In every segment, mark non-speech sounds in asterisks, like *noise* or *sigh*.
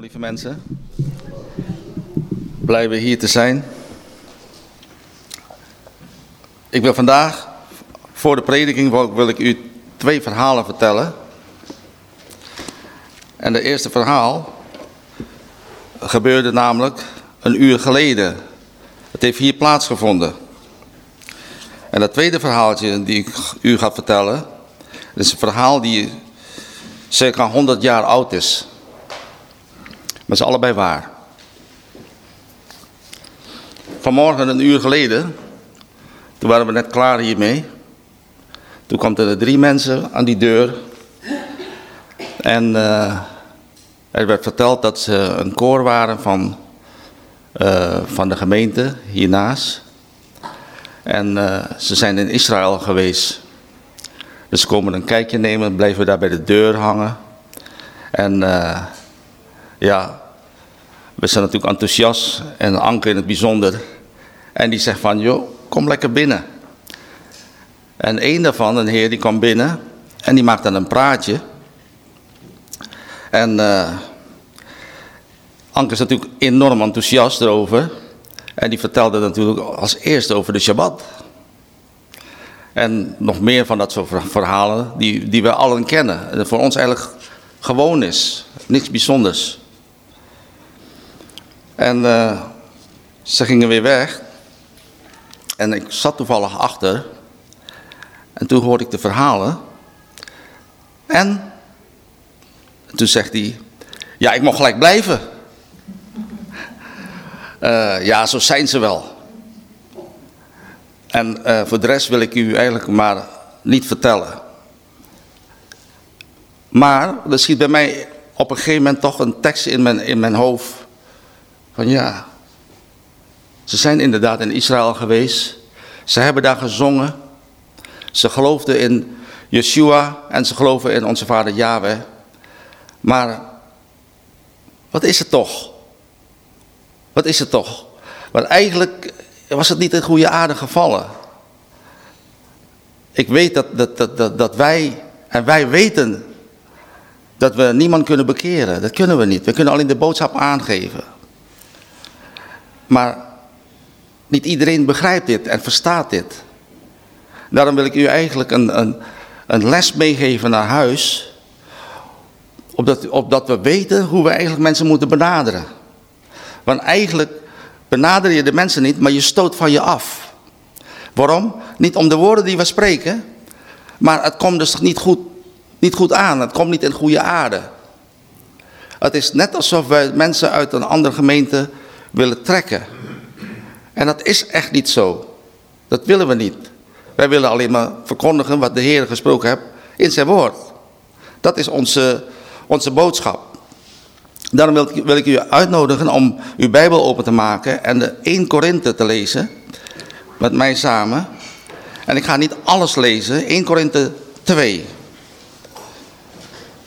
Lieve mensen. Blij weer hier te zijn. Ik wil vandaag, voor de prediking, wil, ik u twee verhalen vertellen. En de eerste verhaal gebeurde namelijk een uur geleden. Het heeft hier plaatsgevonden. En het tweede verhaaltje die ik u ga vertellen, is een verhaal die circa 100 jaar oud is. Maar ze allebei waar. Vanmorgen, een uur geleden, toen waren we net klaar hiermee. Toen kwamen er drie mensen aan die deur. En uh, er werd verteld dat ze een koor waren van, uh, van de gemeente hiernaast. En uh, ze zijn in Israël geweest. Dus ze komen een kijkje nemen, blijven daar bij de deur hangen. En ja, we zijn natuurlijk enthousiast en Anke in het bijzonder. En die zegt van, joh, kom lekker binnen. En een daarvan, een heer, die kwam binnen en die maakte dan een praatje. En uh, Anke is natuurlijk enorm enthousiast erover. En die vertelde natuurlijk als eerste over de Shabbat. En nog meer van dat soort verhalen die, die we allen kennen. En voor ons eigenlijk gewoon is. Niks bijzonders. En uh, ze gingen weer weg. En ik zat toevallig achter. En toen hoorde ik de verhalen. En toen zegt hij, ja, ik mag gelijk blijven. Uh, *laughs* ja, zo zijn ze wel. En uh, voor de rest wil ik u eigenlijk maar niet vertellen. Maar er schiet bij mij op een gegeven moment toch een tekst in mijn, in mijn hoofd. Van ja, ze zijn inderdaad in Israël geweest. Ze hebben daar gezongen. Ze geloofden in Yeshua en ze geloven in onze vader Yahweh. Maar wat is het toch? Wat is het toch? Want eigenlijk was het niet in goede aarde gevallen. Ik weet dat, dat, dat, dat, dat wij, en wij weten dat we niemand kunnen bekeren. Dat kunnen we niet. We kunnen alleen de boodschap aangeven. Maar niet iedereen begrijpt dit en verstaat dit. Daarom wil ik u eigenlijk een, een, een les meegeven naar huis. Opdat, opdat we weten hoe we eigenlijk mensen moeten benaderen. Want eigenlijk benader je de mensen niet, maar je stoot van je af. Waarom? Niet om de woorden die we spreken, maar het komt dus niet goed, niet goed aan. Het komt niet in goede aarde. Het is net alsof wij mensen uit een andere gemeente willen trekken. En dat is echt niet zo. Dat willen we niet. Wij willen alleen maar verkondigen wat de Heer gesproken heeft in zijn woord. Dat is onze, onze boodschap. Daarom wil ik, wil ik u uitnodigen om uw Bijbel open te maken en de 1 Korinthe te lezen. Met mij samen. En ik ga niet alles lezen. 1 Korinthe 2.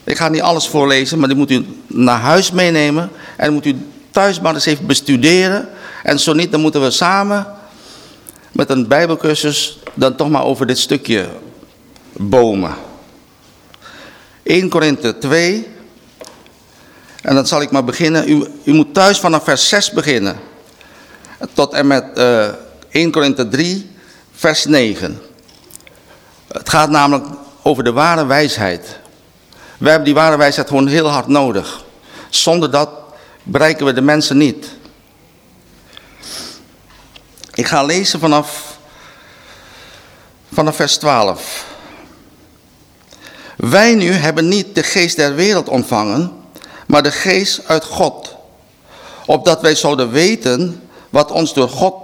Ik ga niet alles voorlezen, maar die moet u naar huis meenemen. En moet u thuis maar eens even bestuderen. En zo niet, dan moeten we samen met een bijbelcursus dan toch maar over dit stukje bomen. 1 Korinthe 2. En dan zal ik maar beginnen. U, u moet thuis vanaf vers 6 beginnen. Tot en met uh, 1 Korinthe 3, vers 9. Het gaat namelijk over de ware wijsheid. We hebben die ware wijsheid gewoon heel hard nodig. Zonder dat bereiken we de mensen niet. Ik ga lezen vanaf, vanaf vers 12. Wij nu hebben niet de geest der wereld ontvangen, maar de geest uit God. Opdat wij zouden weten wat ons door God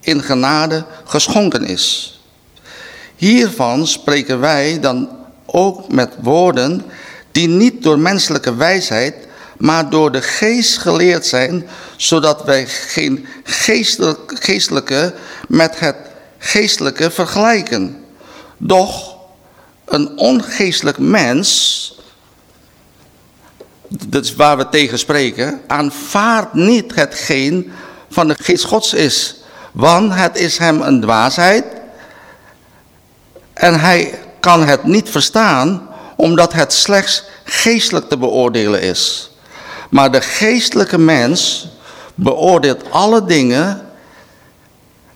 in genade geschonken is. Hiervan spreken wij dan ook met woorden die niet door menselijke wijsheid, maar door de geest geleerd zijn, zodat wij geen geestelijke met het geestelijke vergelijken. Doch een ongeestelijk mens, dat is waar we tegen spreken, aanvaardt niet hetgeen van de geest gods is. Want het is hem een dwaasheid en hij kan het niet verstaan omdat het slechts geestelijk te beoordelen is. Maar de geestelijke mens beoordeelt alle dingen.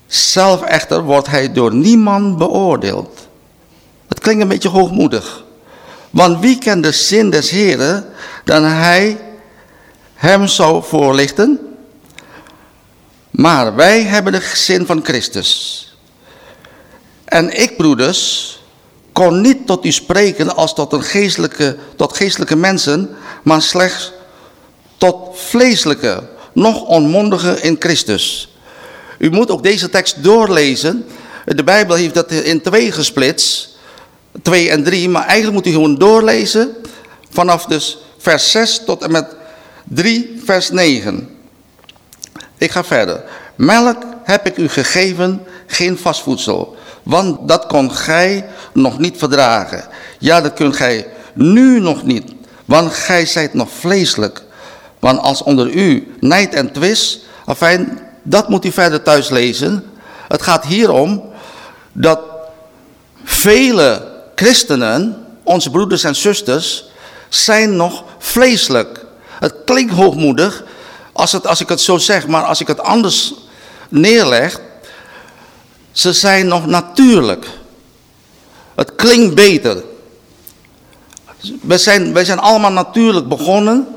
Zelf echter wordt hij door niemand beoordeeld. Het klinkt een beetje hoogmoedig. Want wie kent de zin des Heren dan hij hem zou voorlichten? Maar wij hebben de zin van Christus. En ik, broeders, kon niet tot u spreken als tot, een geestelijke, tot geestelijke mensen, maar slechts tot vleeselijke, nog onmondige in Christus. U moet ook deze tekst doorlezen. De Bijbel heeft dat in twee gesplitst, twee en drie, maar eigenlijk moet u gewoon doorlezen vanaf dus vers 6 tot en met 3 vers 9. Ik ga verder. Melk heb ik u gegeven, geen vastvoedsel, want dat kon gij nog niet verdragen. Ja, dat kunt gij nu nog niet, want gij zijt nog vleeselijk. Want als onder u nijd en twist, afijn, dat moet u verder thuis lezen. Het gaat hier om dat vele christenen, onze broeders en zusters, zijn nog vleeselijk. Het klinkt hoogmoedig als, het, als ik het zo zeg, maar als ik het anders neerleg, ze zijn nog natuurlijk. Het klinkt beter. We zijn, wij zijn allemaal natuurlijk begonnen,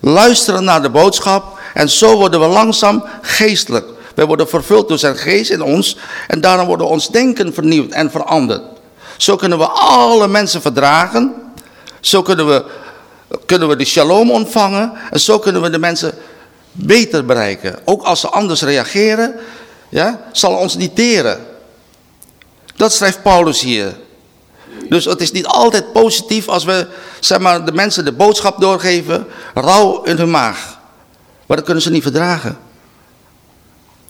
luisteren naar de boodschap en zo worden we langzaam geestelijk. We worden vervuld door zijn geest in ons en daarom wordt ons denken vernieuwd en veranderd. Zo kunnen we alle mensen verdragen, zo kunnen we, kunnen we de shalom ontvangen en zo kunnen we de mensen beter bereiken. Ook als ze anders reageren, ja, zal ons niet teren. Dat schrijft Paulus hier. Dus het is niet altijd positief als we zeg maar, de mensen de boodschap doorgeven, rauw in hun maag. Maar dat kunnen ze niet verdragen.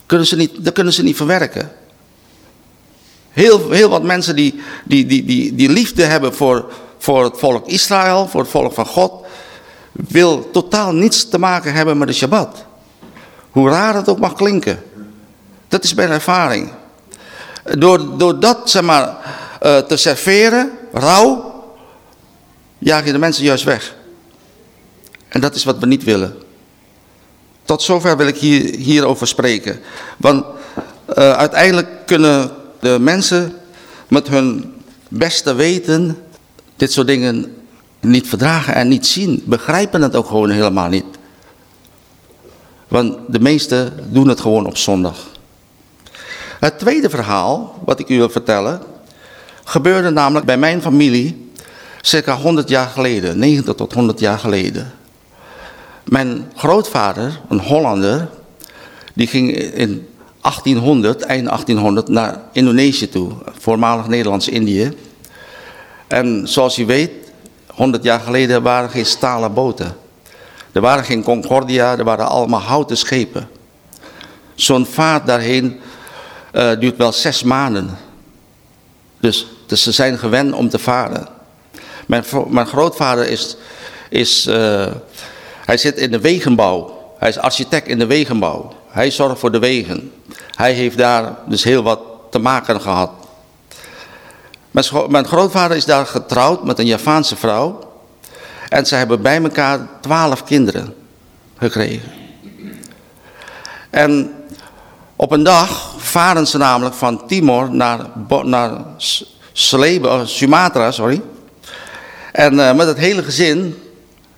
Kunnen ze niet, dat kunnen ze niet verwerken. Heel, heel wat mensen die, die, die, die, die liefde hebben voor, voor het volk Israël, voor het volk van God, wil totaal niets te maken hebben met de Shabbat. Hoe raar het ook mag klinken. Dat is mijn ervaring. Door, door dat zeg maar, uh, te serveren, rauw, jaag je de mensen juist weg. En dat is wat we niet willen. Tot zover wil ik hier, hierover spreken. Want uh, uiteindelijk kunnen de mensen met hun beste weten dit soort dingen niet verdragen en niet zien. Begrijpen het ook gewoon helemaal niet. Want de meesten doen het gewoon op zondag. Het tweede verhaal, wat ik u wil vertellen, gebeurde namelijk bij mijn familie circa 100 jaar geleden, 90 tot 100 jaar geleden. Mijn grootvader, een Hollander, die ging in 1800, eind 1800, naar Indonesië toe, voormalig Nederlands-Indië. En zoals u weet, 100 jaar geleden waren geen stalen boten. Er waren geen Concordia, er waren allemaal houten schepen. Zo'n vaart daarheen uh, duurt wel zes maanden. Dus, dus ze zijn gewend om te varen. Mijn, mijn grootvader is, is uh, hij zit in de wegenbouw. Hij is architect in de wegenbouw. Hij zorgt voor de wegen. Hij heeft daar dus heel wat te maken gehad. Mijn, mijn grootvader is daar getrouwd met een Javaanse vrouw. En ze hebben bij elkaar twaalf kinderen gekregen. En op een dag varen ze namelijk van Timor naar, naar Slebe, Sumatra, sorry. En uh, met het hele gezin,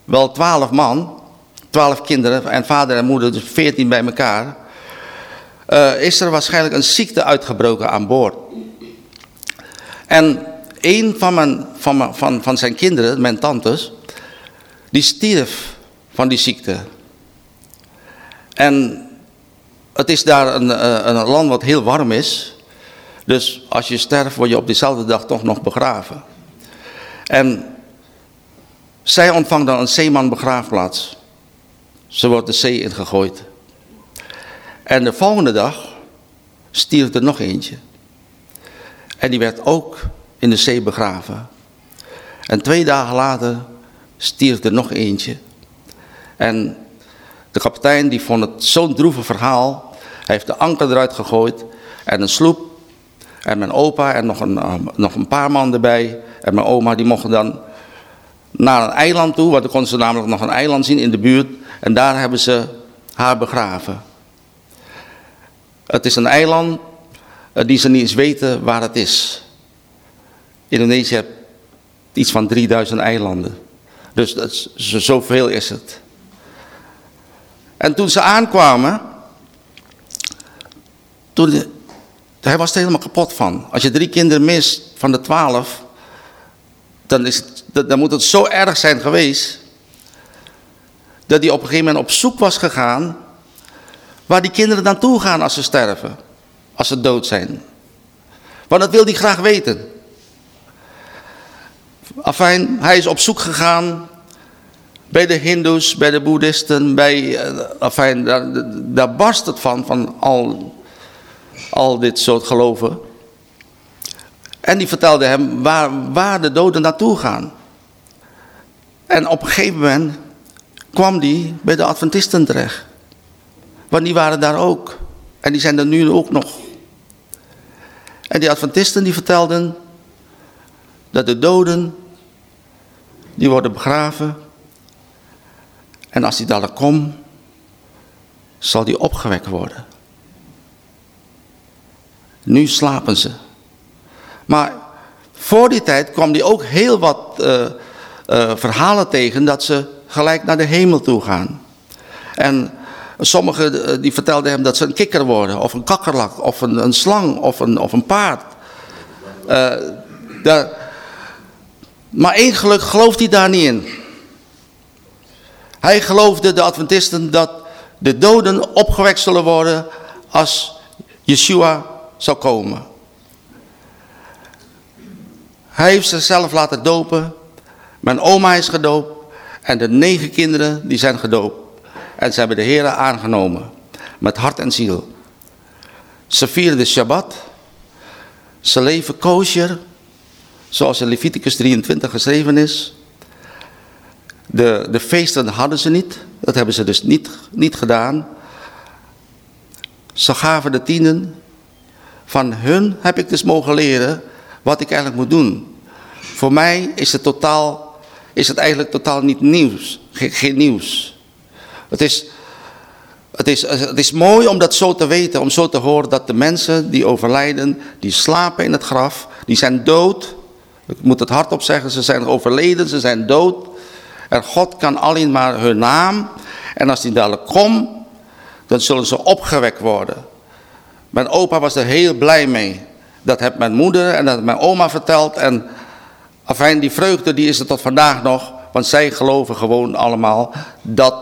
wel twaalf man, twaalf kinderen en vader en moeder, dus veertien bij elkaar, uh, is er waarschijnlijk een ziekte uitgebroken aan boord. En een van, mijn, van, mijn, van, van zijn kinderen, mijn tantes, die stierf van die ziekte. En het is daar een, eh, een land wat heel warm is. Dus als je sterft word je op diezelfde dag toch nog begraven. En zij ontvangt dan een zeeman begraafplaats. Ze wordt de zee ingegooid. En de volgende dag stierf er nog eentje. En die werd ook in de zee begraven. En twee dagen later stierf er nog eentje. En de kapitein die vond het zo'n droevig verhaal. Hij heeft de anker eruit gegooid en een sloep. En mijn opa en nog een, uh, nog een paar man erbij. En mijn oma die mochten dan naar een eiland toe, want dan konden ze namelijk nog een eiland zien in de buurt. En daar hebben ze haar begraven. Het is een eiland eh, die ze niet eens weten waar het is. Indonesië heeft iets van 3000 eilanden. Dus dat is, zoveel is het. En toen ze aankwamen, toen, hij was er helemaal kapot van. Als je drie kinderen mist van de twaalf, dan, is dan moet het zo erg zijn geweest, dat hij op een gegeven moment op zoek was gegaan, waar die kinderen naartoe gaan als ze sterven, als ze dood zijn. Want dat wil hij graag weten. Afijn, hij is op zoek gegaan bij de hindoes, bij de boeddhisten, bij, eh, afijn, daar, daar barst het van, van al, al dit soort geloven. En die vertelde hem waar, waar de doden naartoe gaan. En op een gegeven moment kwam die bij de Adventisten terecht. Want die waren daar ook. En die zijn er nu ook nog. En die Adventisten die vertelden dat de doden, die worden begraven. En als die dadelijk komt, zal die opgewekt worden. Nu slapen ze. Maar voor die tijd kwam die ook heel wat uh, uh, verhalen tegen dat ze gelijk naar de hemel toe gaan. En sommigen eh, die vertelden hem dat ze een kikker worden, of een kakkerlak, of een, een slang, of een, of een paard. Maar één geluk gelooft hij daar niet in. Hij geloofde, de Adventisten, dat de doden opgewekt zullen worden als Yeshua zou komen. Hij heeft zichzelf laten dopen. Mijn oma is gedoopt. En de negen kinderen die zijn gedoopt. En ze hebben de Heer aangenomen. Met hart en ziel. Ze vieren de Shabbat. Ze leven kosher. Zoals in Leviticus 23 geschreven is. De, de feesten hadden ze niet. Dat hebben ze dus niet, niet gedaan. Ze gaven de tienden. Van hun heb ik dus mogen leren wat ik eigenlijk moet doen. Voor mij is het, totaal, is het eigenlijk totaal niet nieuws. Geen, nieuws. Het is, het, is, het is mooi om dat zo te weten, om zo te horen dat de mensen die overlijden, die slapen in het graf, die zijn dood. Ik moet het hardop zeggen, ze zijn overleden, ze zijn dood. En God kan alleen maar hun naam. En als die dadelijk komt, dan zullen ze opgewekt worden. Mijn opa was er heel blij mee. Dat heb mijn moeder en dat heb mijn oma verteld. En afijn, die vreugde die is er tot vandaag nog. Want zij geloven gewoon allemaal dat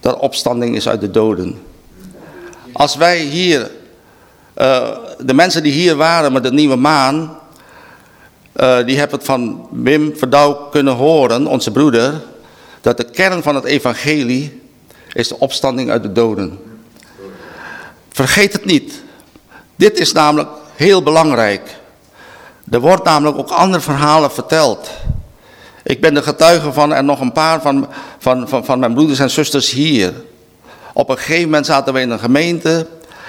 dat opstanding is uit de doden. Als wij hier, uh, de mensen die hier waren met de nieuwe maan, uh, die hebben het van Wim Verdouw kunnen horen, onze broeder, dat de kern van het evangelie is de opstanding uit de doden. Vergeet het niet. Dit is namelijk heel belangrijk. Er wordt namelijk ook andere verhalen verteld. Ik ben de getuige van en nog een paar van, van, van, van mijn broeders en zusters hier. Op een gegeven moment zaten we in een gemeente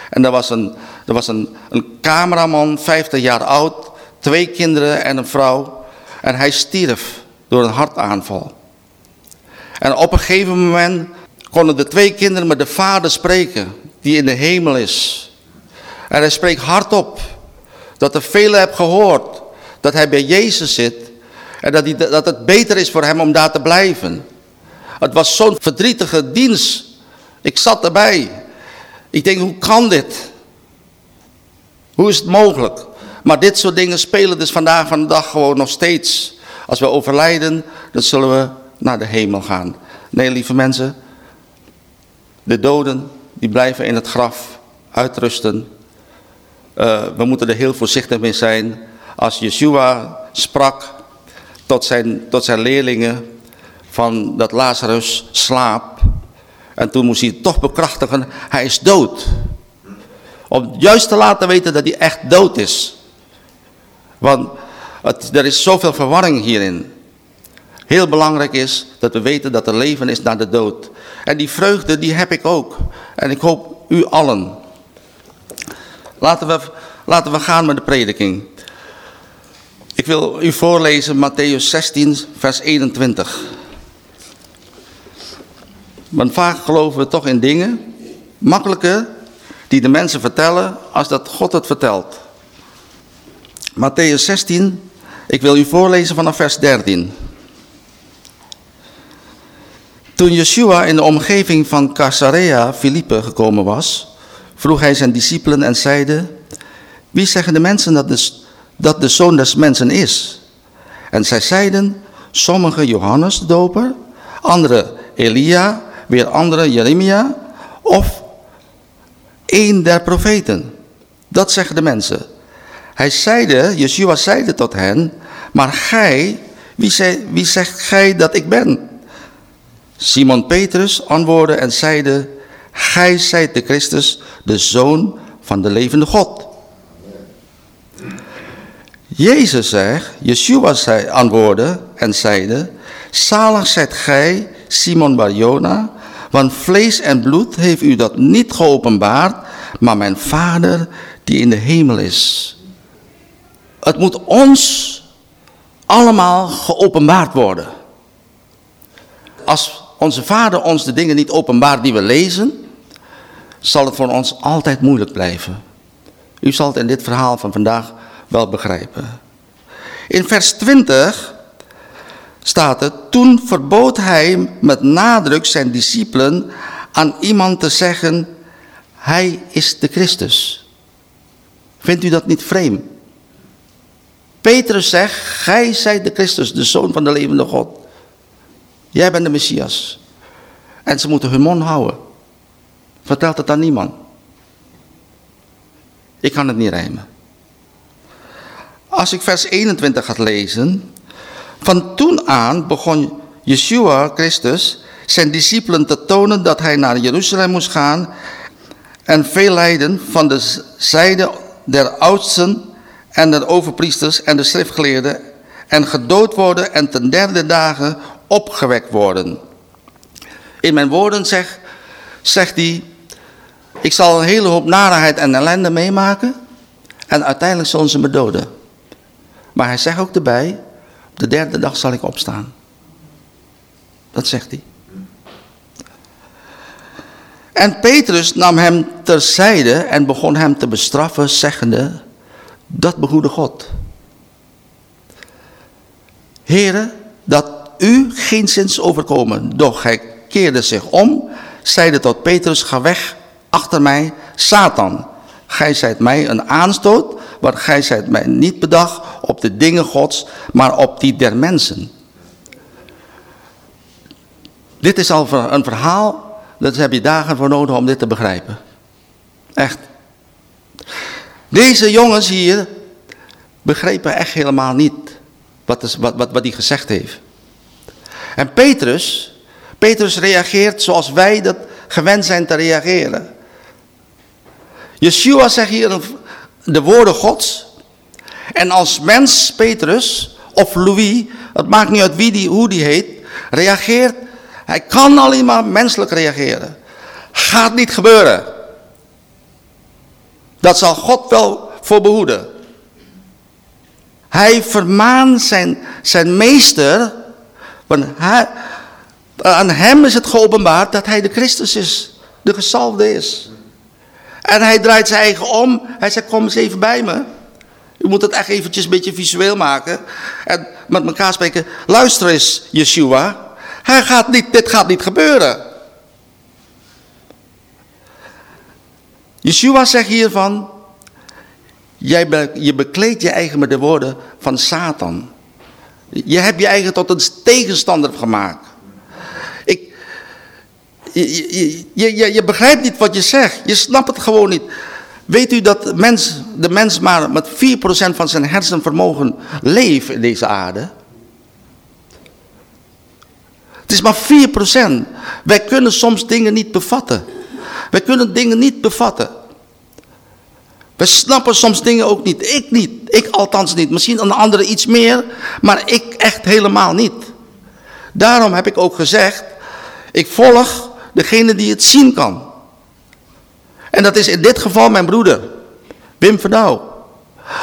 en er was een, er was een, een cameraman, 50 jaar oud, twee kinderen en een vrouw. En hij stierf door een hartaanval. En op een gegeven moment konden de twee kinderen met de vader spreken, die in de hemel is. En hij spreekt hardop dat er velen hebben gehoord dat hij bij Jezus zit en dat, hij, dat het beter is voor hem om daar te blijven. Het was zo'n verdrietige dienst. Ik zat erbij. Ik denk, hoe kan dit? Hoe is het mogelijk? Maar dit soort dingen spelen dus vandaag van de dag gewoon nog steeds. Als we overlijden, dan zullen we naar de hemel gaan. Nee, lieve mensen. De doden, die blijven in het graf uitrusten uh, we moeten er heel voorzichtig mee zijn. Als Yeshua sprak tot zijn, tot zijn leerlingen van dat Lazarus slaap. En toen moest hij toch bekrachtigen, hij is dood. Om juist te laten weten dat hij echt dood is. Want er is zoveel verwarring hierin. Heel belangrijk is dat we weten dat er leven is na de dood. En die vreugde die heb ik ook. En ik hoop u allen. Laten we, laten we gaan met de prediking. Ik wil u voorlezen Matthäus 16, vers 21. Want vaak geloven we toch in dingen, makkelijker, die de mensen vertellen, als dat God het vertelt. Matthäus 16, ik wil u voorlezen vanaf vers 13. Toen Yeshua in de omgeving van Caesarea Philippe gekomen was, vroeg hij zijn discipelen en zeide, wie zeggen de mensen dat de, dat de zoon des mensen is? En zij zeiden, sommigen Johannes de doper, anderen Elia, weer anderen Jeremia of een der profeten. Dat zeggen de mensen. Hij zeide, Yeshua zeide tot hen, maar gij, wie, wie zegt gij dat ik ben? Simon Petrus antwoordde en zeide, gij zijt de Christus, de Zoon van de levende God. Jezus zegt, Yeshua zei, antwoordde en zeide, zalig zijt gij, Simon Barjona, want vlees en bloed heeft u dat niet geopenbaard, maar mijn Vader die in de hemel is. Het moet ons allemaal geopenbaard worden. Als onze Vader ons de dingen niet openbaart die we lezen, zal het voor ons altijd moeilijk blijven. U zal het in dit verhaal van vandaag wel begrijpen. In vers 20 staat het, toen verbood hij met nadruk zijn discipelen aan iemand te zeggen, hij is de Christus. Vindt u dat niet vreemd? Petrus zegt, gij zijt de Christus, de Zoon van de levende God. Jij bent de Messias. En ze moeten hun mond houden. Vertelt het aan niemand. Ik kan het niet rijmen. Als ik vers 21 ga lezen. Van toen aan begon Yeshua Christus zijn discipelen te tonen dat hij naar Jeruzalem moest gaan. En veel lijden van de zijde der oudsten en de overpriesters en de schriftgeleerden. En gedood worden en ten derde dagen opgewekt worden. In mijn woorden zegt, zegt hij, ik zal een hele hoop narigheid en ellende meemaken en uiteindelijk zullen ze me doden. Maar hij zegt ook erbij, op de derde dag zal ik opstaan. Dat zegt hij. En Petrus nam hem terzijde en begon hem te bestraffen, zeggende, dat behoede God. Heren, dat u geen zins overkomen. Doch hij keerde zich om, zeide tot Petrus, ga weg achter mij, Satan. Gij zijt mij een aanstoot, want gij zijt mij niet bedacht op de dingen gods, maar op die der mensen. Dit is al een verhaal, daar heb je dagen voor nodig om dit te begrijpen. Echt. Deze jongens hier begrepen echt helemaal niet wat, wat, wat, wat hij gezegd heeft. En Petrus, Petrus reageert zoals wij dat gewend zijn te reageren. Yeshua zegt hier de woorden gods. En als mens, Petrus of Louis, het maakt niet uit wie die, hoe die heet, reageert. Hij kan alleen maar menselijk reageren. Gaat niet gebeuren. Dat zal God wel voor behoeden. Hij vermaant zijn, zijn meester want hij, aan hem is het geopenbaard dat hij de Christus is. De gezalfde is. En hij draait zijn eigen om. Hij zegt, kom eens even bij me. U moet het echt eventjes een beetje visueel maken. En met elkaar spreken. Luister eens, Yeshua. Hij gaat niet, dit gaat niet gebeuren. Yeshua zegt hiervan. Jij je bekleedt je eigen met de woorden van Satan. Je hebt je eigen tot een tegenstander gemaakt. Ik, je, je, je, je begrijpt niet wat je zegt. Je snapt het gewoon niet. Weet u dat mens, de mens maar met 4% van zijn hersenvermogen leeft in deze aarde? Het is maar 4%. Wij kunnen soms dingen niet bevatten. Wij kunnen dingen niet bevatten. We snappen soms dingen ook niet. Ik niet. Ik althans niet. Misschien een andere iets meer. Maar ik echt helemaal niet. Daarom heb ik ook gezegd. Ik volg degene die het zien kan. En dat is in dit geval mijn broeder. Wim Verdouw.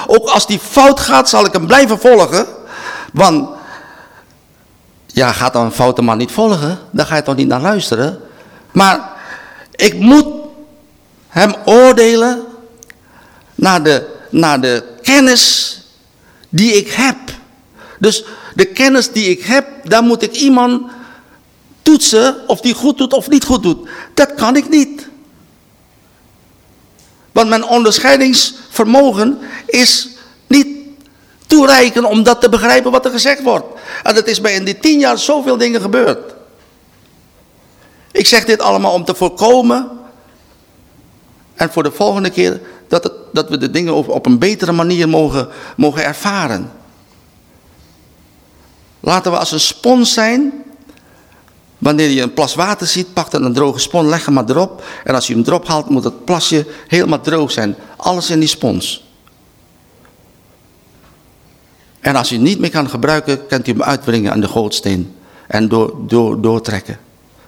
Ook als die fout gaat, zal ik hem blijven volgen. Want, ja, gaat dan een foute man niet volgen? Dan ga je toch niet naar luisteren? Maar ik moet hem oordelen naar de, de kennis die ik heb. Dus de kennis die ik heb, daar moet ik iemand toetsen of die goed doet of niet goed doet. Dat kan ik niet. Want mijn onderscheidingsvermogen is niet toereiken om dat te begrijpen wat er gezegd wordt. En het is mij in die tien jaar zoveel dingen gebeurd. Ik zeg dit allemaal om te voorkomen en voor de volgende keer dat, we de dingen op, op een betere manier mogen, mogen ervaren. Laten we als een spons zijn. Wanneer je een plas water ziet, pak dan een droge spons, leg hem maar erop. En als je hem erop haalt, moet het plasje helemaal droog zijn. Alles in die spons. En als je het niet meer kan gebruiken, kunt u hem uitbrengen aan de gootsteen. En door, door, doortrekken.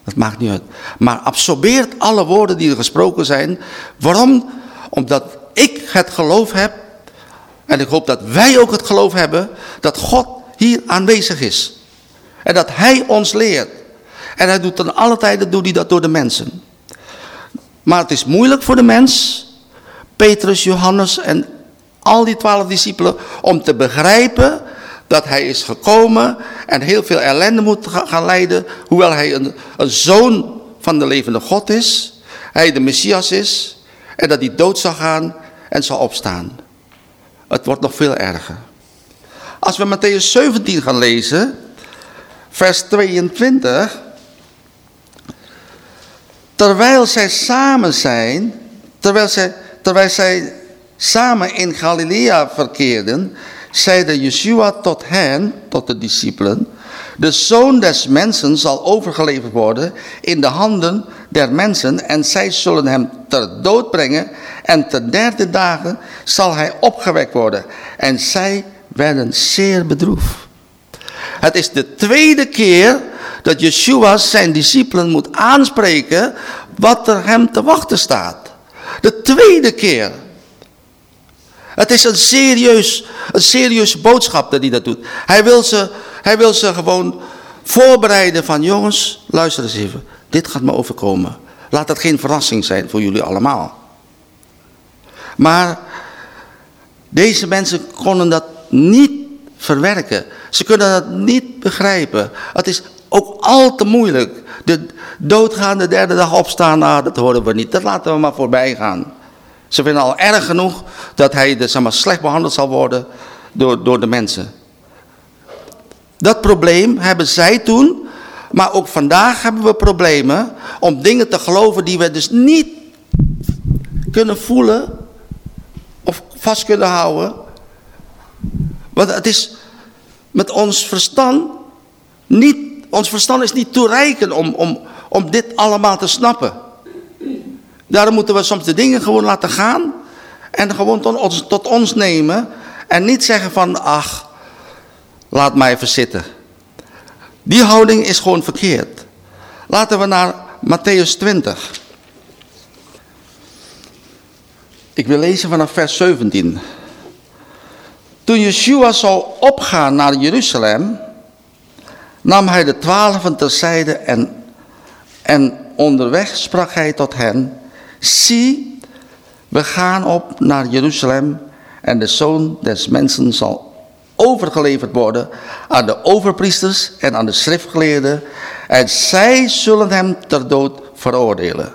Dat maakt niet uit. Maar absorbeert alle woorden die er gesproken zijn. Waarom? Omdat ik het geloof heb. En ik hoop dat wij ook het geloof hebben. Dat God hier aanwezig is. En dat hij ons leert. En hij doet dan alle tijden doet hij dat door de mensen. Maar het is moeilijk voor de mens. Petrus, Johannes en al die twaalf discipelen. Om te begrijpen dat hij is gekomen en heel veel ellende moet gaan leiden. Hoewel hij een, een zoon van de levende God is. Hij de Messias is. En dat hij dood zal gaan en zal opstaan. Het wordt nog veel erger. Als we Matthäus 17 gaan lezen, vers 22. Terwijl zij samen zijn, terwijl zij, terwijl zij samen in Galilea verkeerden, zeide Yeshua tot hen, tot de discipelen, de zoon des mensen zal overgeleverd worden in de handen der mensen en zij zullen hem ter dood brengen en ter derde dagen zal hij opgewekt worden. En zij werden zeer bedroefd. Het is de tweede keer dat Yeshua zijn discipelen moet aanspreken wat er hem te wachten staat. De tweede keer. Het is een, serieus, een serieuze boodschap dat hij dat doet. Hij wil, ze, hij wil ze gewoon voorbereiden van jongens, luister eens even. Dit gaat me overkomen. Laat dat geen verrassing zijn voor jullie allemaal. Maar deze mensen konden dat niet verwerken. Ze kunnen dat niet begrijpen. Het is ook al te moeilijk. De doodgaan, de derde dag opstaan, nou, dat horen we niet. Dat laten we maar voorbij gaan. Ze vinden al erg genoeg dat hij de, zeg maar, slecht behandeld zal worden door, door de mensen. Dat probleem hebben zij toen, maar ook vandaag hebben we problemen om dingen te geloven die we dus niet kunnen voelen of vast kunnen houden. Want het is met ons verstand niet, ons verstand is niet toereikend om, om, om dit allemaal te snappen. Daarom moeten we soms de dingen gewoon laten gaan en gewoon tot ons, tot ons nemen en niet zeggen van, ach, laat mij even zitten. Die houding is gewoon verkeerd. Laten we naar Matthäus 20. Ik wil lezen vanaf vers 17. Toen Yeshua zou opgaan naar Jeruzalem, nam hij de twaalfen terzijde en, en onderweg sprak hij tot hen, zie, we gaan op naar Jeruzalem en de zoon des mensen zal overgeleverd worden aan de overpriesters en aan de schriftgeleerden en zij zullen hem ter dood veroordelen.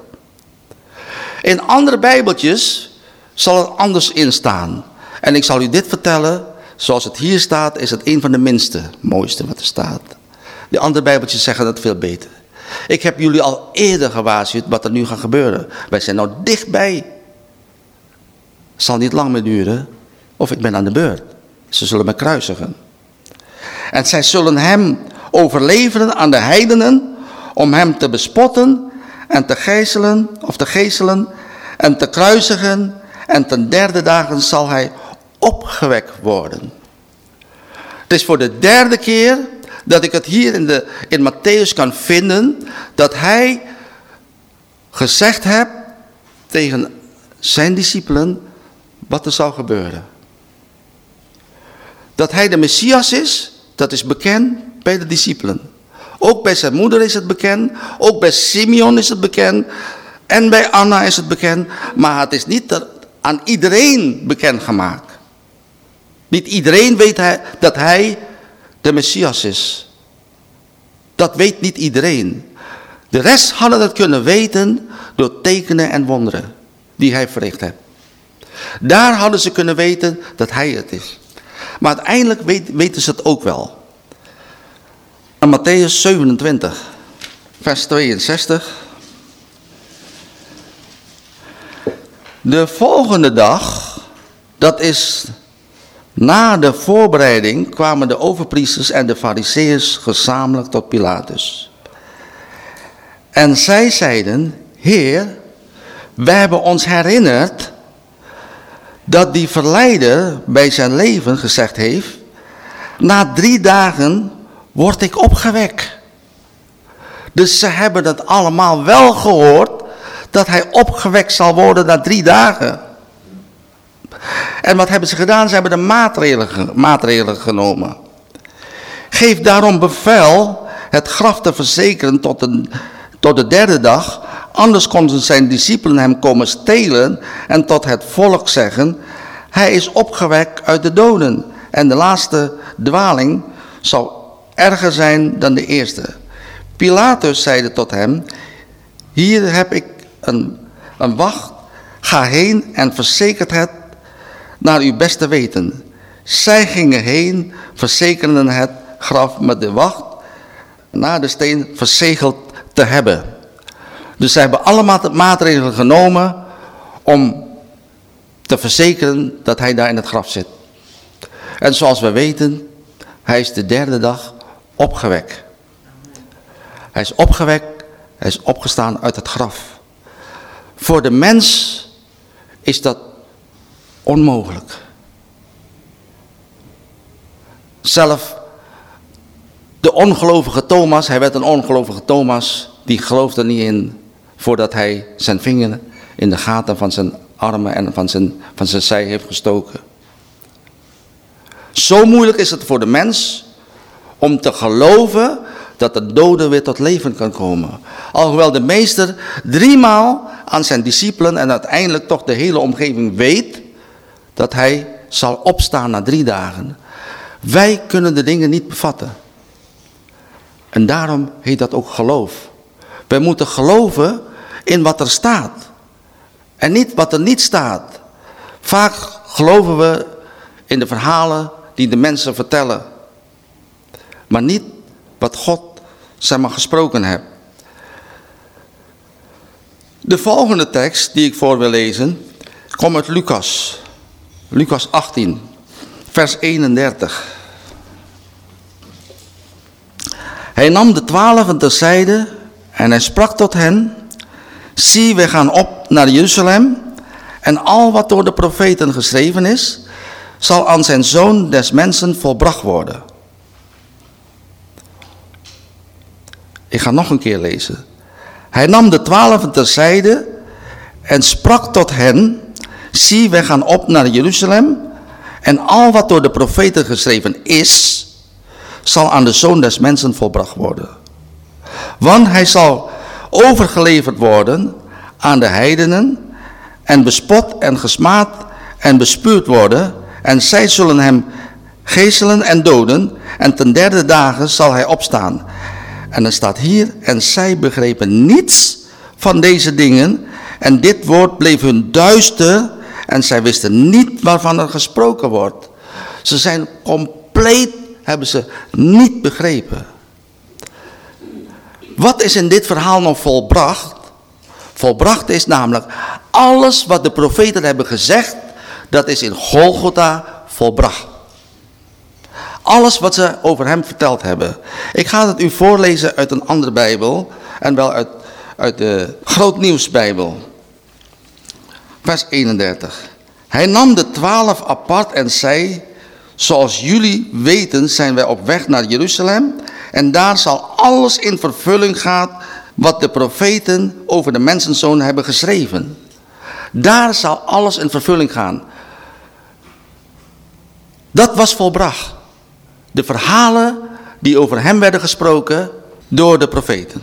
In andere bijbeltjes zal het anders instaan. En ik zal u dit vertellen, zoals het hier staat, is het een van de minste, mooiste wat er staat. De andere bijbeltjes zeggen dat veel beter. Ik heb jullie al eerder gewaarschuwd wat er nu gaat gebeuren. Wij zijn nou dichtbij. Het zal niet lang meer duren, of ik ben aan de beurt. Ze zullen me kruisigen. En zij zullen hem overleveren aan de heidenen om hem te bespotten en te gijzelen of te geeselen en te kruisigen en ten derde dagen zal hij opgewekt worden. Het is voor de derde keer dat ik het hier in, de, in Matthäus kan vinden, dat hij gezegd heeft tegen zijn discipelen wat er zou gebeuren. Dat hij de Messias is, dat is bekend bij de discipelen. Ook bij zijn moeder is het bekend, ook bij Simeon is het bekend en bij Anna is het bekend. Maar het is niet aan iedereen bekend gemaakt. Niet iedereen weet hij, dat hij de Messias is. Dat weet niet iedereen. De rest hadden het kunnen weten door tekenen en wonderen die hij verricht heeft. Daar hadden ze kunnen weten dat hij het is. Maar uiteindelijk weten ze het ook wel. En Matthäus 27, vers 62. De volgende dag, dat is na de voorbereiding, kwamen de overpriesters en de fariseeërs gezamenlijk tot Pilatus. En zij zeiden, Heer, wij hebben ons herinnerd dat die verleider bij zijn leven gezegd heeft, na drie dagen word ik opgewekt. Dus ze hebben het allemaal wel gehoord dat hij opgewekt zal worden na drie dagen. En wat hebben ze gedaan? Ze hebben de maatregelen, maatregelen genomen. Geef daarom bevel het graf te verzekeren tot tot de derde dag. Anders konden zijn discipelen hem komen stelen en tot het volk zeggen... Hij is opgewekt uit de doden. En de laatste dwaling zal erger zijn dan de eerste. Pilatus zeide tot hem... Hier heb ik een, een wacht. Ga heen en verzekert het naar uw beste weten. Zij gingen heen, verzekerden het graf met de wacht na de steen verzegeld te hebben. Dus zij hebben allemaal maatregelen genomen om te verzekeren dat hij daar in het graf zit. En zoals we weten, hij is de derde dag opgewekt. Hij is opgewekt, hij is opgestaan uit het graf. Voor de mens is dat onmogelijk. Zelf de ongelovige Thomas, hij werd een ongelovige Thomas, die geloofde niet in voordat hij zijn vinger in de gaten van zijn armen en van zijn, van zijn zij heeft gestoken. Zo moeilijk is het voor de mens om te geloven dat de dode weer tot leven kan komen. Alhoewel de meester driemaal aan zijn discipelen en uiteindelijk toch de hele omgeving weet dat hij zal opstaan na drie dagen. Wij kunnen de dingen niet bevatten. En daarom heet dat ook geloof. Wij moeten geloven in wat er staat. En niet wat er niet staat. Vaak geloven we in de verhalen die de mensen vertellen. Maar niet wat God zeg maar, gesproken heeft. De volgende tekst die ik voor wil lezen, komt uit Lucas. Lucas 18, vers 31. Hij nam de twaalfen terzijde en hij sprak tot hen, zie, we gaan op naar Jeruzalem en al wat door de profeten geschreven is, zal aan zijn zoon des mensen volbracht worden. Ik ga nog een keer lezen. Hij nam de twaalfen terzijde en sprak tot hen, zie, wij gaan op naar Jeruzalem en al wat door de profeten geschreven is, zal aan de zoon des mensen volbracht worden. Want hij zal overgeleverd worden aan de heidenen en bespot en gesmaad en bespuurd worden en zij zullen hem geeselen en doden en ten derde dagen zal hij opstaan. En dan staat hier, en zij begrepen niets van deze dingen en dit woord bleef hun duister en zij wisten niet waarvan er gesproken wordt. Ze zijn compleet, hebben ze niet begrepen. Wat is in dit verhaal nog volbracht? Volbracht is namelijk alles wat de profeten hebben gezegd, dat is in Golgotha volbracht. Alles wat ze over hem verteld hebben. Ik ga het u voorlezen uit een andere Bijbel. En wel uit, uit de Grootnieuwsbijbel. Vers 31. Hij nam de twaalf apart en zei... Zoals jullie weten zijn wij op weg naar Jeruzalem. En daar zal alles in vervulling gaan wat de profeten over de mensenzoon hebben geschreven. Daar zal alles in vervulling gaan. Dat was volbracht. De verhalen die over hem werden gesproken door de profeten.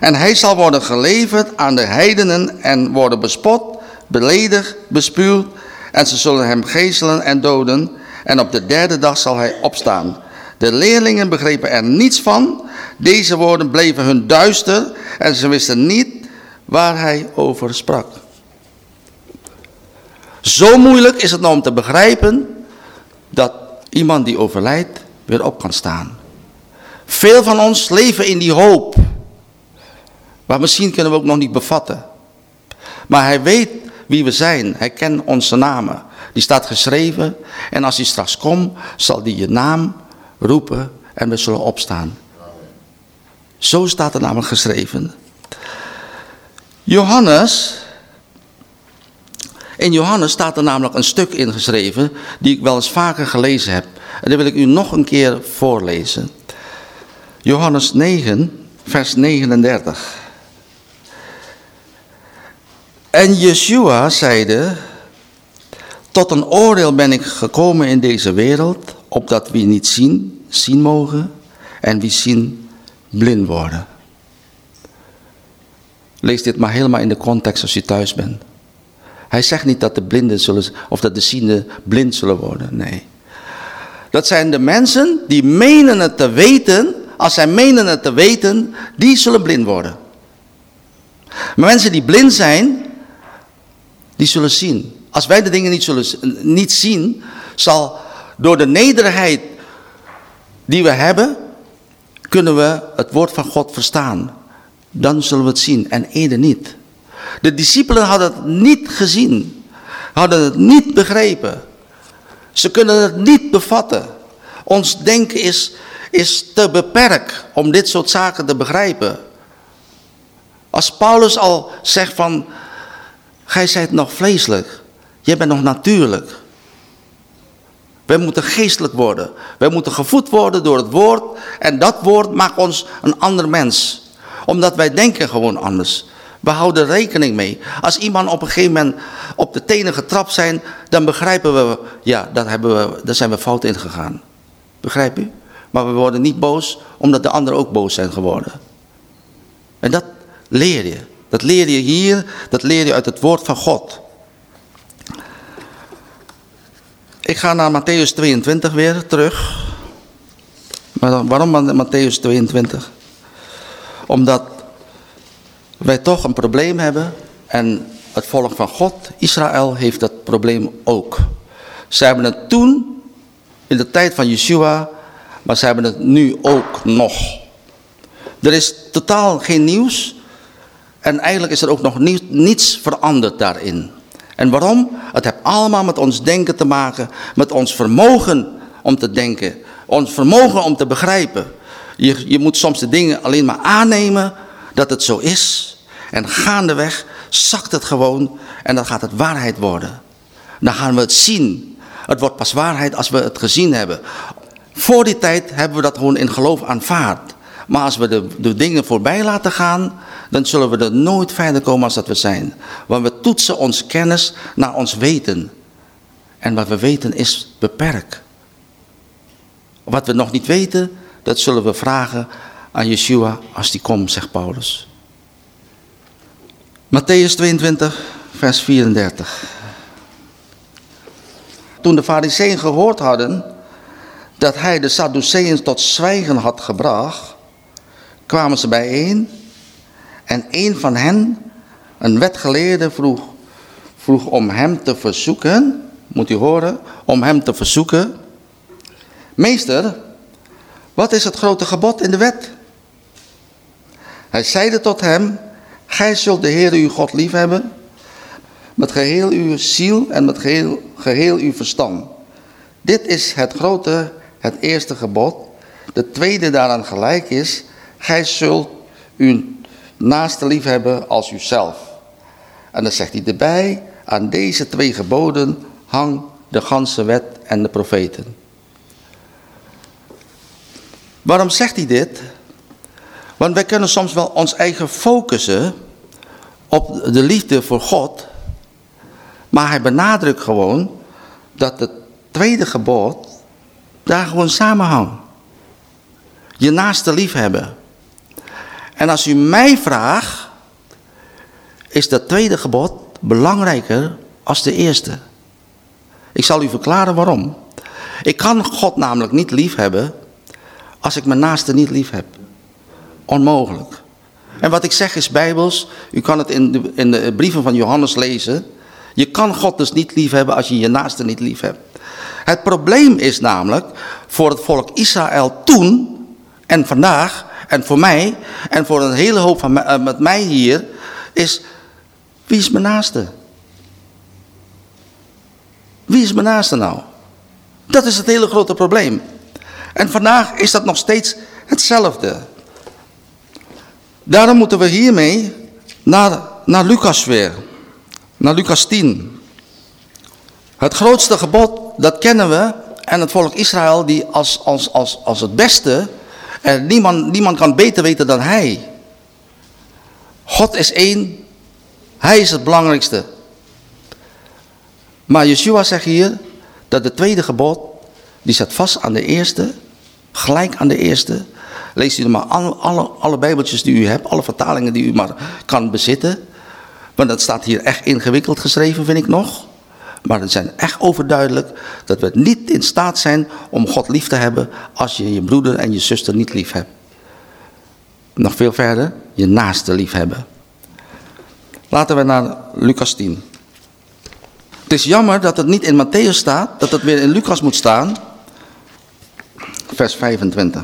En hij zal worden geleverd aan de heidenen en worden bespot, beledigd, bespuwd. En ze zullen hem geeselen en doden. En op de derde dag zal hij opstaan. De leerlingen begrepen er niets van. Deze woorden bleven hun duister en ze wisten niet waar hij over sprak. Zo moeilijk is het nou om te begrijpen dat iemand die overlijdt weer op kan staan. Veel van ons leven in die hoop. Maar misschien kunnen we ook nog niet bevatten. Maar hij weet wie we zijn. Hij kent onze namen. Die staat geschreven. En als hij straks komt, zal hij je naam roepen en we zullen opstaan. Zo staat er namelijk geschreven. Johannes, in Johannes staat er namelijk een stuk ingeschreven die ik wel eens vaker gelezen heb. En dat wil ik u nog een keer voorlezen. Johannes 9, vers 39. En Yeshua zeide, tot een oordeel ben ik gekomen in deze wereld, opdat wie niet zien, zien mogen, en wie zien, blind worden. Lees dit maar helemaal in de context als je thuis bent. Hij zegt niet dat de blinden zullen, of dat de zienden blind zullen worden, nee. Dat zijn de mensen die menen het te weten, als zij menen het te weten, die zullen blind worden. Maar mensen die blind zijn, die zullen zien. Als wij de dingen niet, zullen, niet zien, zal door de nederigheid die we hebben, kunnen we het woord van God verstaan. Dan zullen we het zien en eerder niet. De discipelen hadden het niet gezien, hadden het niet begrepen. Ze kunnen het niet bevatten. Ons denken is, is te beperkt om dit soort zaken te begrijpen. Als Paulus al zegt van, gij zijt nog vleeselijk, jij bent nog natuurlijk. Wij moeten geestelijk worden. Wij moeten gevoed worden door het woord. En dat woord maakt ons een ander mens. Omdat wij denken gewoon anders. We houden rekening mee. Als iemand op een gegeven moment op de tenen getrapt zijn, dan begrijpen we, ja, daar, hebben we, daar zijn we fout in gegaan. Begrijp u? Maar we worden niet boos, omdat de anderen ook boos zijn geworden. En dat leer je. Dat leer je hier, dat leer je uit het woord van God. Ik ga naar Matthäus 22 weer terug. Maar waarom Matthäus 22? Omdat wij toch een probleem hebben en het volk van God, Israël, heeft dat probleem ook. Ze hebben het toen, in de tijd van Yeshua, maar ze hebben het nu ook nog. Er is totaal geen nieuws en eigenlijk is er ook nog niets veranderd daarin. En waarom? Het heeft allemaal met ons denken te maken, met ons vermogen om te denken, ons vermogen om te begrijpen. Je, je moet soms de dingen alleen maar aannemen dat het zo is. En gaandeweg zakt het gewoon en dan gaat het waarheid worden. Dan gaan we het zien. Het wordt pas waarheid als we het gezien hebben. Voor die tijd hebben we dat gewoon in geloof aanvaard. Maar als we de, de dingen voorbij laten gaan, dan zullen we er nooit verder komen als dat we zijn. Want we toetsen ons kennis naar ons weten. En wat we weten is beperkt. Wat we nog niet weten, dat zullen we vragen aan Yeshua als die komt, zegt Paulus. Matthäus 22, vers 34. Toen de fariseeën gehoord hadden dat hij de Sadduceeën tot zwijgen had gebracht, kwamen ze bijeen en een van hen, een wetgeleerde, vroeg, vroeg om hem te verzoeken, moet u horen, om hem te verzoeken. Meester, wat is het grote gebod in de wet? Hij zeide tot hem, gij zult de Heer uw God liefhebben, met geheel uw ziel en met geheel, geheel uw verstand. Dit is het grote, het eerste gebod. De tweede daaraan gelijk is, gij zult uw naaste liefhebben als uzelf. En dan zegt hij erbij, aan deze twee geboden hang de ganse wet en de profeten. Waarom zegt hij dit? Want wij kunnen soms wel ons eigen focussen op de liefde voor God. Maar hij benadrukt gewoon dat het tweede gebod daar gewoon samenhang. Je naaste liefhebben. En als u mij vraagt, is dat tweede gebod belangrijker als de eerste. Ik zal u verklaren waarom. Ik kan God namelijk niet liefhebben als ik mijn naaste niet lief heb. Onmogelijk. En wat ik zeg is bijbels. U kan het in de, in de brieven van Johannes lezen. Je kan God dus niet lief hebben als je je naaste niet lief hebt. Het probleem is namelijk voor het volk Israël toen en vandaag en voor mij en voor een hele hoop van uh, met mij hier is wie is mijn naaste? Wie is mijn naaste nou? Dat is het hele grote probleem. En vandaag is dat nog steeds hetzelfde. Daarom moeten we hiermee naar, naar Lucas weer. Naar Lucas 10. Het grootste gebod, dat kennen we. En het volk Israël die als, als, als, als het beste. En niemand, niemand kan beter weten dan hij. God is één. Hij is het belangrijkste. Maar Yeshua zegt hier dat de tweede gebod, die staat vast aan de eerste, gelijk aan de eerste. Lees u maar alle, alle, alle bijbeltjes die u hebt, alle vertalingen die u maar kan bezitten. Want dat staat hier echt ingewikkeld geschreven, vind ik nog. Maar het zijn echt overduidelijk dat we niet in staat zijn om God lief te hebben als je je broeder en je zuster niet lief hebt. Nog veel verder, je naaste lief hebben. Laten we naar Lucas 10. Het is jammer dat het niet in Matthäus staat, dat het weer in Lucas moet staan. Vers 25.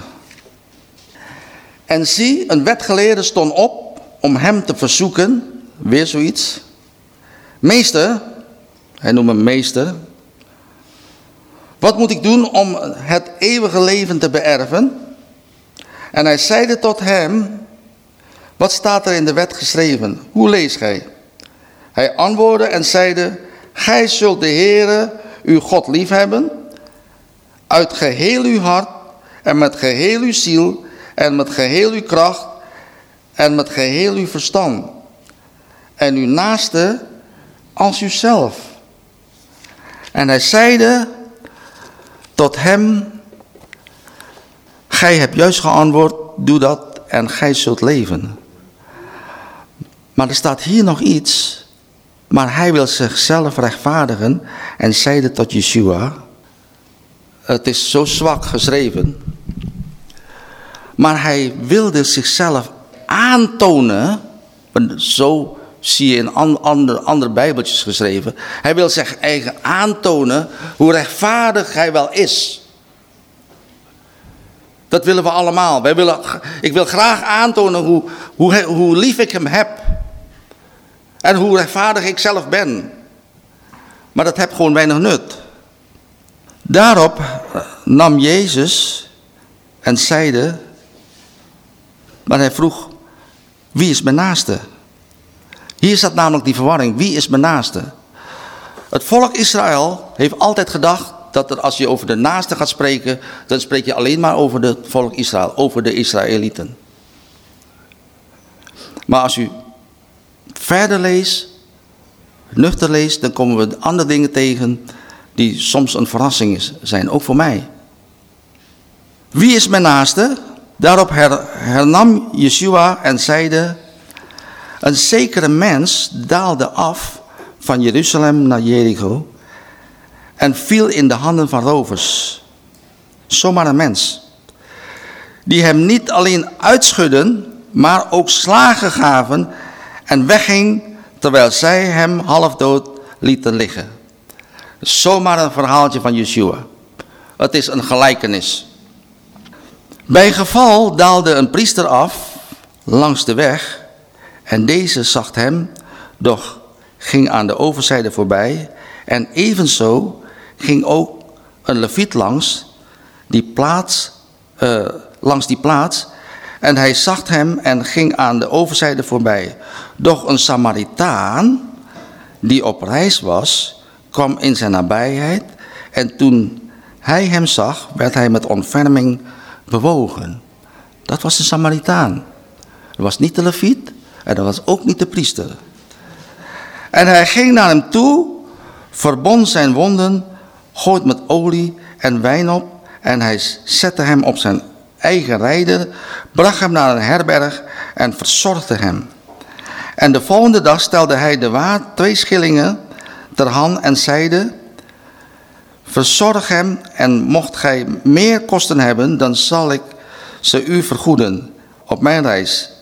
En zie, een wetgeleerde stond op om hem te verzoeken, weer zoiets. Meester, hij noemt hem meester. Wat moet ik doen om het eeuwige leven te beërven? En hij zeide tot hem, wat staat er in de wet geschreven? Hoe lees gij? Hij antwoordde en zeide, gij zult de Heere, uw God liefhebben, uit geheel uw hart en met geheel uw ziel en met geheel uw kracht en met geheel uw verstand. En uw naaste als uzelf. En hij zeide tot hem, gij hebt juist geantwoord, doe dat en gij zult leven. Maar er staat hier nog iets, maar hij wil zichzelf rechtvaardigen en zeide tot Yeshua, het is zo zwak geschreven, maar hij wilde zichzelf aantonen, zo zie je in andere, andere bijbeltjes geschreven. Hij wil zich eigen aantonen hoe rechtvaardig hij wel is. Dat willen we allemaal. Wij willen, ik wil graag aantonen hoe, hoe, hoe lief ik hem heb. En hoe rechtvaardig ik zelf ben. Maar dat heeft gewoon weinig nut. Daarop nam Jezus en zeide, maar hij vroeg, wie is mijn naaste? Hier staat namelijk die verwarring, wie is mijn naaste? Het volk Israël heeft altijd gedacht dat als je over de naaste gaat spreken, dan spreek je alleen maar over het volk Israël, over de Israëlieten. Maar als u verder leest, nuchter leest, dan komen we andere dingen tegen die soms een verrassing zijn, ook voor mij. Wie is mijn naaste? Daarop hernam Yeshua en zeide, een zekere mens daalde af van Jeruzalem naar Jericho en viel in de handen van rovers. Zomaar een mens. Die hem niet alleen uitschudden, maar ook slagen gaven en wegging terwijl zij hem half dood lieten liggen. Zomaar een verhaaltje van Yeshua. Het is een gelijkenis. Bij geval daalde een priester af langs de weg en deze zag hem, doch ging aan de overzijde voorbij en evenzo ging ook een leviet langs die plaats, uh, langs die plaats en hij zag hem en ging aan de overzijde voorbij. Doch een Samaritaan, die op reis was, kwam in zijn nabijheid. En toen hij hem zag, werd hij met ontferming bewogen. Dat was de Samaritaan. Dat was niet de leviet en dat was ook niet de priester. En hij ging naar hem toe, verbond zijn wonden, gooit met olie en wijn op en hij zette hem op zijn eigen rijder, bracht hem naar een herberg en verzorgde hem. En de volgende dag stelde hij de waard twee schillingen ter hand en zeide, verzorg hem en mocht gij meer kosten hebben, dan zal ik ze u vergoeden op mijn reis.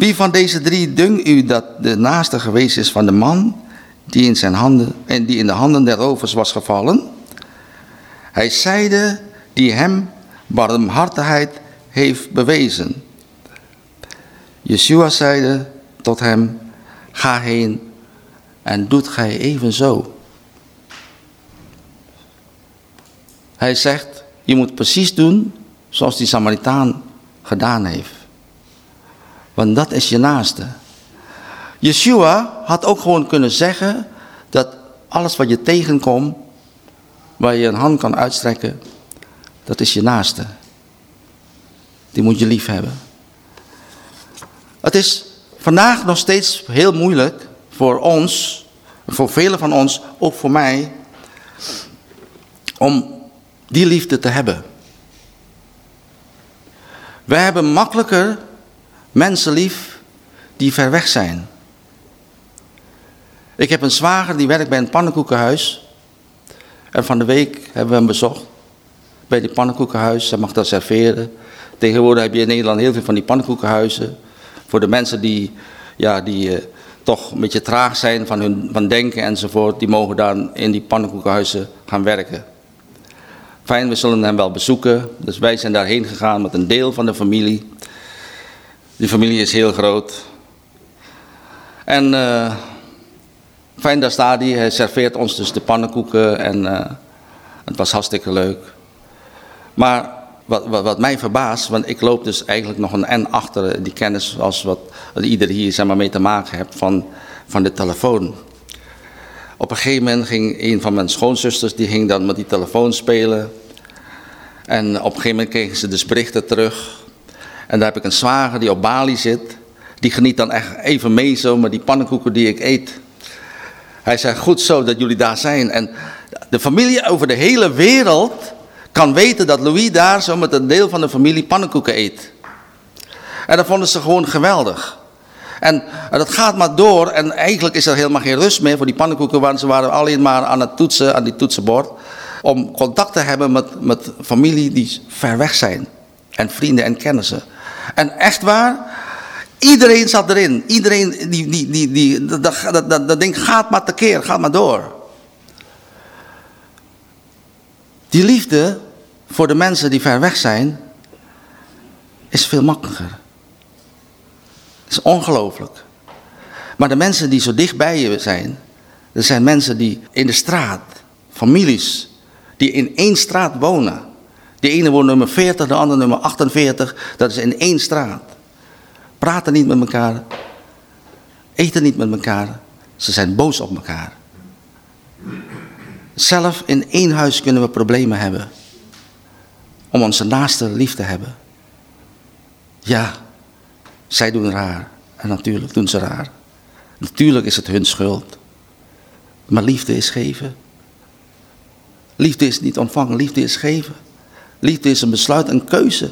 Wie van deze drie dunkt u dat de naaste geweest is van de man die in, zijn handen, en die in de handen der rovers was gevallen? Hij zeide die hem barmhartigheid heeft bewezen. Yeshua zeide tot hem, ga heen en doet gij evenzo. Hij zegt, je moet precies doen zoals die Samaritaan gedaan heeft. Want dat is je naaste. Yeshua had ook gewoon kunnen zeggen dat alles wat je tegenkomt, waar je een hand kan uitstrekken, dat is je naaste. Die moet je lief hebben. Het is vandaag nog steeds heel moeilijk voor ons, voor velen van ons, ook voor mij, om die liefde te hebben. Wij hebben makkelijker mensen lief die ver weg zijn. Ik heb een zwager die werkt bij een pannenkoekenhuis. En van de week hebben we hem bezocht. Bij die pannenkoekenhuis. Hij mag dat serveren. Tegenwoordig heb je in Nederland heel veel van die pannenkoekenhuizen. Voor de mensen die, ja, die uh, toch een beetje traag zijn van hun van denken enzovoort. Die mogen dan in die pannenkoekenhuizen gaan werken. Fijn, we zullen hem wel bezoeken. Dus wij zijn daarheen gegaan met een deel van de familie. Die familie is heel groot. En uh, fijn, daar staat hij. Hij serveert ons dus de pannenkoeken en uh, het was hartstikke leuk. Maar wat, wat, wat, mij verbaast, want ik loop dus eigenlijk nog een N achter die kennis als wat, wat ieder hier zeg maar, mee te maken heeft van, van de telefoon. Op een gegeven moment ging een van mijn schoonzusters, die ging dan met die telefoon spelen. En op een gegeven moment kregen ze dus berichten terug. En daar heb ik een zwager die op Bali zit. Die geniet dan echt even mee zo met die pannenkoeken die ik eet. Hij zegt, goed zo dat jullie daar zijn. En de familie over de hele wereld kan weten dat Louis daar zo met een deel van de familie pannenkoeken eet. En dat vonden ze gewoon geweldig. En dat gaat maar door en eigenlijk is er helemaal geen rust meer voor die pannenkoeken, want ze waren alleen maar aan het toetsen, aan die toetsenbord, om contact te hebben met, met familie die ver weg zijn. En vrienden en kennissen. En echt waar, iedereen zat erin. Iedereen, die, die, die, die, dat, dat, dat, dat ding gaat maar tekeer, gaat maar door. Die liefde voor de mensen die ver weg zijn, is veel makkelijker. Het is ongelooflijk. Maar de mensen die zo dicht bij je zijn, dat zijn mensen die in de straat, families, die in één straat wonen. De ene woont nummer 40, de andere nummer 48, dat is in één straat. Praten niet met elkaar, eten niet met elkaar, ze zijn boos op elkaar. Zelf in één huis kunnen we problemen hebben. Om onze naaste lief te hebben. Ja, zij doen raar. En natuurlijk doen ze raar. Natuurlijk is het hun schuld. Maar liefde is geven. Liefde is niet ontvangen, liefde is geven. Liefde is een besluit, een keuze.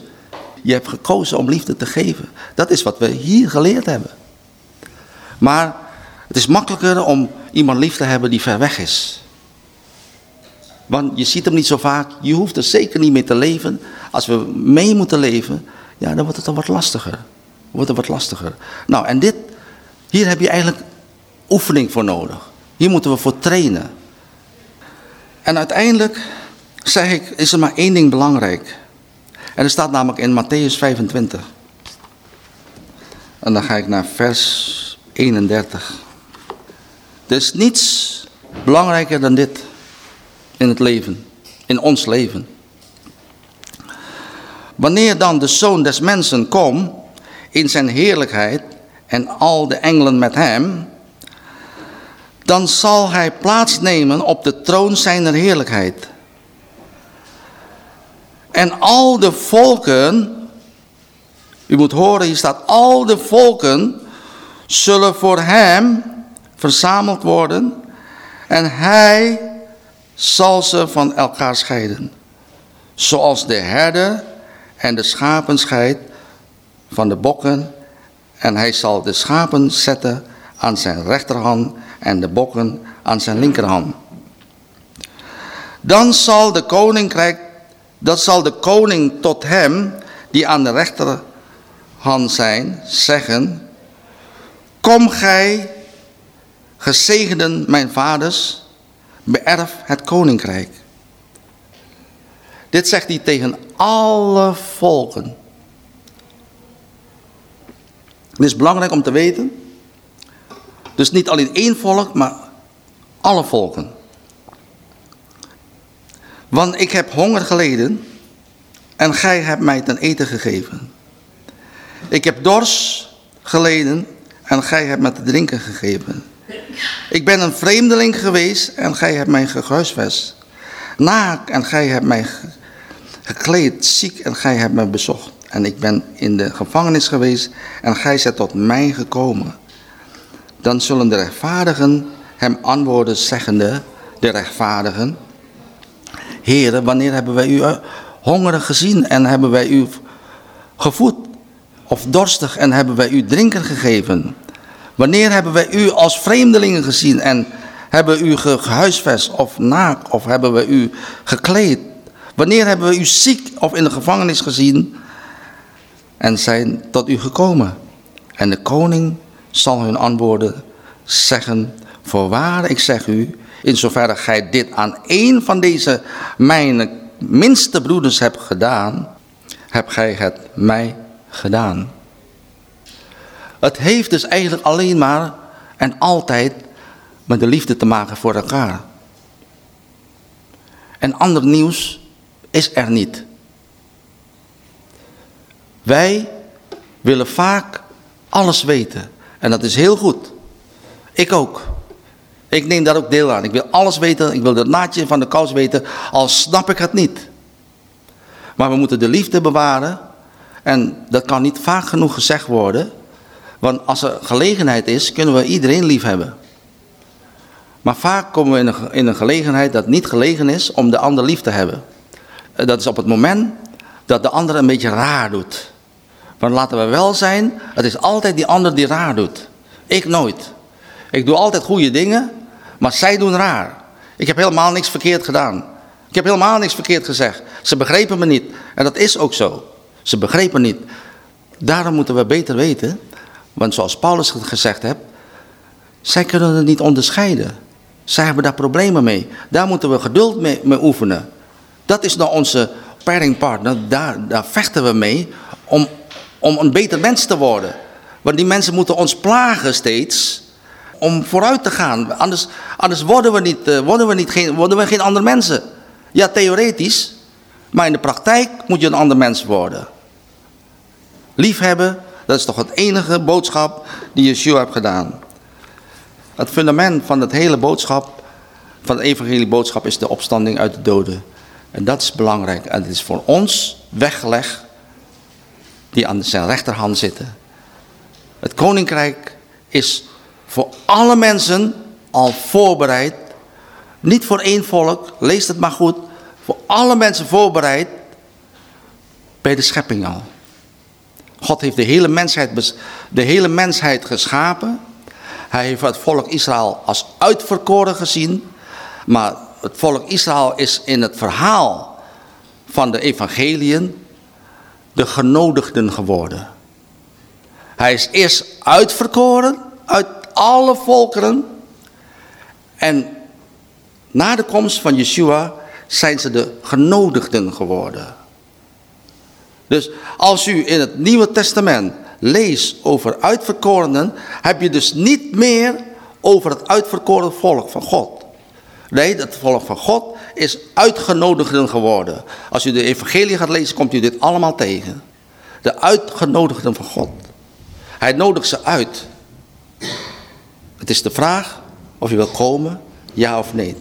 Je hebt gekozen om liefde te geven. Dat is wat we hier geleerd hebben. Maar het is makkelijker om iemand lief te hebben die ver weg is. Want je ziet hem niet zo vaak. Je hoeft er zeker niet mee te leven. Als we mee moeten leven, ja, dan wordt het dan wat lastiger. Wordt het wat lastiger. Nou, en dit, hier heb je eigenlijk oefening voor nodig. Hier moeten we voor trainen. En uiteindelijk, zeg ik, is er maar één ding belangrijk. En dat staat namelijk in Matthäus 25. En dan ga ik naar vers 31. Er is niets belangrijker dan dit in het leven, in ons leven. Wanneer dan de Zoon des Mensen komt in zijn heerlijkheid en al de engelen met hem, dan zal hij plaatsnemen op de troon zijner heerlijkheid. En al de volken, u moet horen, hier staat, al de volken zullen voor hem verzameld worden en hij zal ze van elkaar scheiden. Zoals de herder en de schapen scheidt van de bokken. En hij zal de schapen zetten aan zijn rechterhand en de bokken aan zijn linkerhand. Dan zal de koninkrijk, dat zal de koning tot hem die aan de rechterhand zijn, zeggen, kom gij, gezegenden mijn vaders, beërf het koninkrijk. Dit zegt hij tegen alle volken. Het is belangrijk om te weten, dus niet alleen één volk, maar alle volken. Want ik heb honger geleden en gij hebt mij ten eten gegeven. Ik heb dorst geleden en gij hebt mij te drinken gegeven. Ik ben een vreemdeling geweest en gij hebt mij gehuisvest. Naak en gij hebt mij gekleed, ziek en gij hebt mij bezocht. En ik ben in de gevangenis geweest en gij zijt tot mij gekomen. Dan zullen de rechtvaardigen hem antwoorden zeggende, de rechtvaardigen. Heren, wanneer hebben wij u hongerig gezien en hebben wij u gevoed? Of dorstig en hebben wij u drinken gegeven? Wanneer hebben wij u als vreemdelingen gezien en hebben u gehuisvest of naak of hebben we u gekleed? Wanneer hebben we u ziek of in de gevangenis gezien en zijn tot u gekomen? En de koning zal hun antwoorden zeggen, voorwaar ik zeg u, in zoverre gij dit aan een van deze mijn minste broeders hebt gedaan, hebt gij het mij gedaan. Het heeft dus eigenlijk alleen maar en altijd met de liefde te maken voor elkaar. En ander nieuws is er niet. Wij willen vaak alles weten. En dat is heel goed. Ik ook. Ik neem daar ook deel aan. Ik wil alles weten. Ik wil het naadje van de kous weten. Al snap ik het niet. Maar we moeten de liefde bewaren. En dat kan niet vaak genoeg gezegd worden. Want als er gelegenheid is, kunnen we iedereen lief hebben. Maar vaak komen we in een, in een gelegenheid dat niet gelegen is om de ander lief te hebben. Eh, dat is op het moment dat de ander een beetje raar doet. Want laten we wel zijn, het is altijd die ander die raar doet. Ik nooit. Ik doe altijd goede dingen, maar zij doen raar. Ik heb helemaal niks verkeerd gedaan. Ik heb helemaal niks verkeerd gezegd. Ze begrepen me niet. En dat is ook zo. Ze begrepen niet. Daarom moeten we beter weten. Want zoals Paulus gezegd heeft. Zij kunnen het niet onderscheiden. Zij hebben daar problemen mee. Daar moeten we geduld mee, mee oefenen. Dat is nou onze partner. Daar, daar vechten we mee om, om een beter mens te worden. Want die mensen moeten ons plagen steeds om vooruit te gaan. Anders, anders worden, we niet, uh, worden, we niet geen, worden we geen andere mensen. Ja, theoretisch. Maar in de praktijk moet je een ander mens worden. Liefhebben, dat is toch het enige boodschap die Yeshua heeft gedaan. Het fundament van het hele boodschap, van de evangelieboodschap, is de opstanding uit de doden. En dat is belangrijk. En het is voor ons weggelegd, die aan zijn rechterhand zitten. Het koninkrijk is voor alle mensen al voorbereid. Niet voor één volk, lees het maar goed. Voor alle mensen voorbereid bij de schepping al. God heeft de hele mensheid, de hele mensheid geschapen. Hij heeft het volk Israël als uitverkoren gezien. Maar het volk Israël is in het verhaal van de evangeliën de genodigden geworden. Hij is eerst uitverkoren uit alle volkeren. En na de komst van Yeshua zijn ze de genodigden geworden. Dus als u in het Nieuwe Testament leest over uitverkorenen, heb je dus niet meer over het uitverkoren volk van God. Nee, het volk van God is uitgenodigden geworden. Als u de evangelie gaat lezen, komt u dit allemaal tegen. De uitgenodigden van God. Hij nodigt ze uit. Het is de vraag of je wil komen, ja of nee.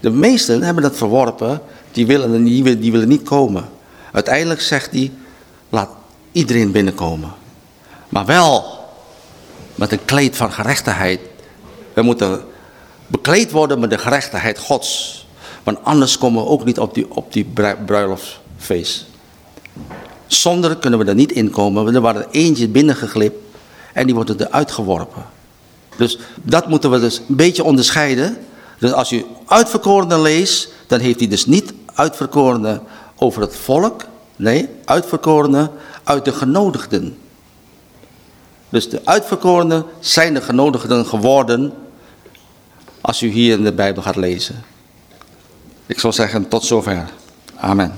De meesten hebben dat verworpen, die willen, die, willen niet komen. Uiteindelijk zegt hij, laat iedereen binnenkomen. Maar wel met een kleed van gerechtigheid. We moeten bekleed worden met de gerechtigheid Gods. Want anders komen we ook niet op die, op die bruiloftsfeest. Zonder kunnen we er niet inkomen. Er waren eentje binnengeglipt en die wordt eruit geworpen. Dus dat moeten we dus een beetje onderscheiden. Dus als u uitverkorene leest, dan heeft hij dus niet uitverkorene over het volk. Nee, uitverkorene uit de genodigden. Dus de uitverkorenen zijn de genodigden geworden als u hier in de Bijbel gaat lezen. Ik zal zeggen tot zover. Amen.